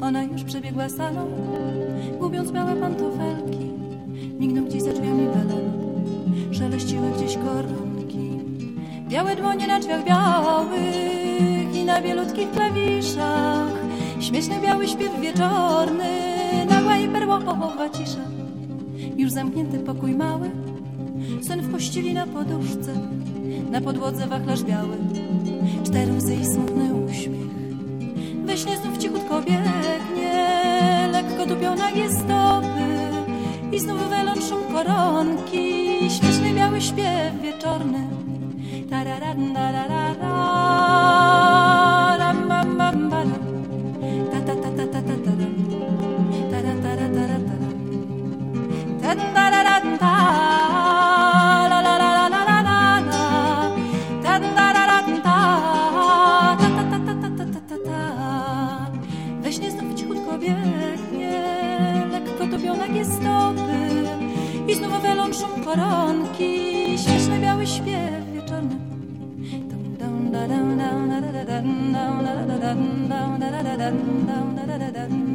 Ona już przebiegła salą, gubiąc białe pantofelki. Mignął gdzieś za drzwiami balon, szeleściły gdzieś koronki. Białe dłonie na drzwiach białych i na bielutkich klawiszach. Śmieszny biały śpiew wieczorny, nagła i perłowa cisza. Już zamknięty pokój mały, sen w pościeli na poduszce, na podłodze wachlarz biały, cztery łzy i smutny uśmiech. We śnie znów cichutko biegnie, lekko dupią nagie stopy i znów welon szum koronki, śmieszny biały śpiew wieczorny. Tararan, tararara, ram, bam, biegnie, lekko topią nagie stopy i znów welon szum koronki, śmieszny biały śpiew wieczorny. Dum, dum, dum, dum, dum, dum, dum, dum, dum, dum, da,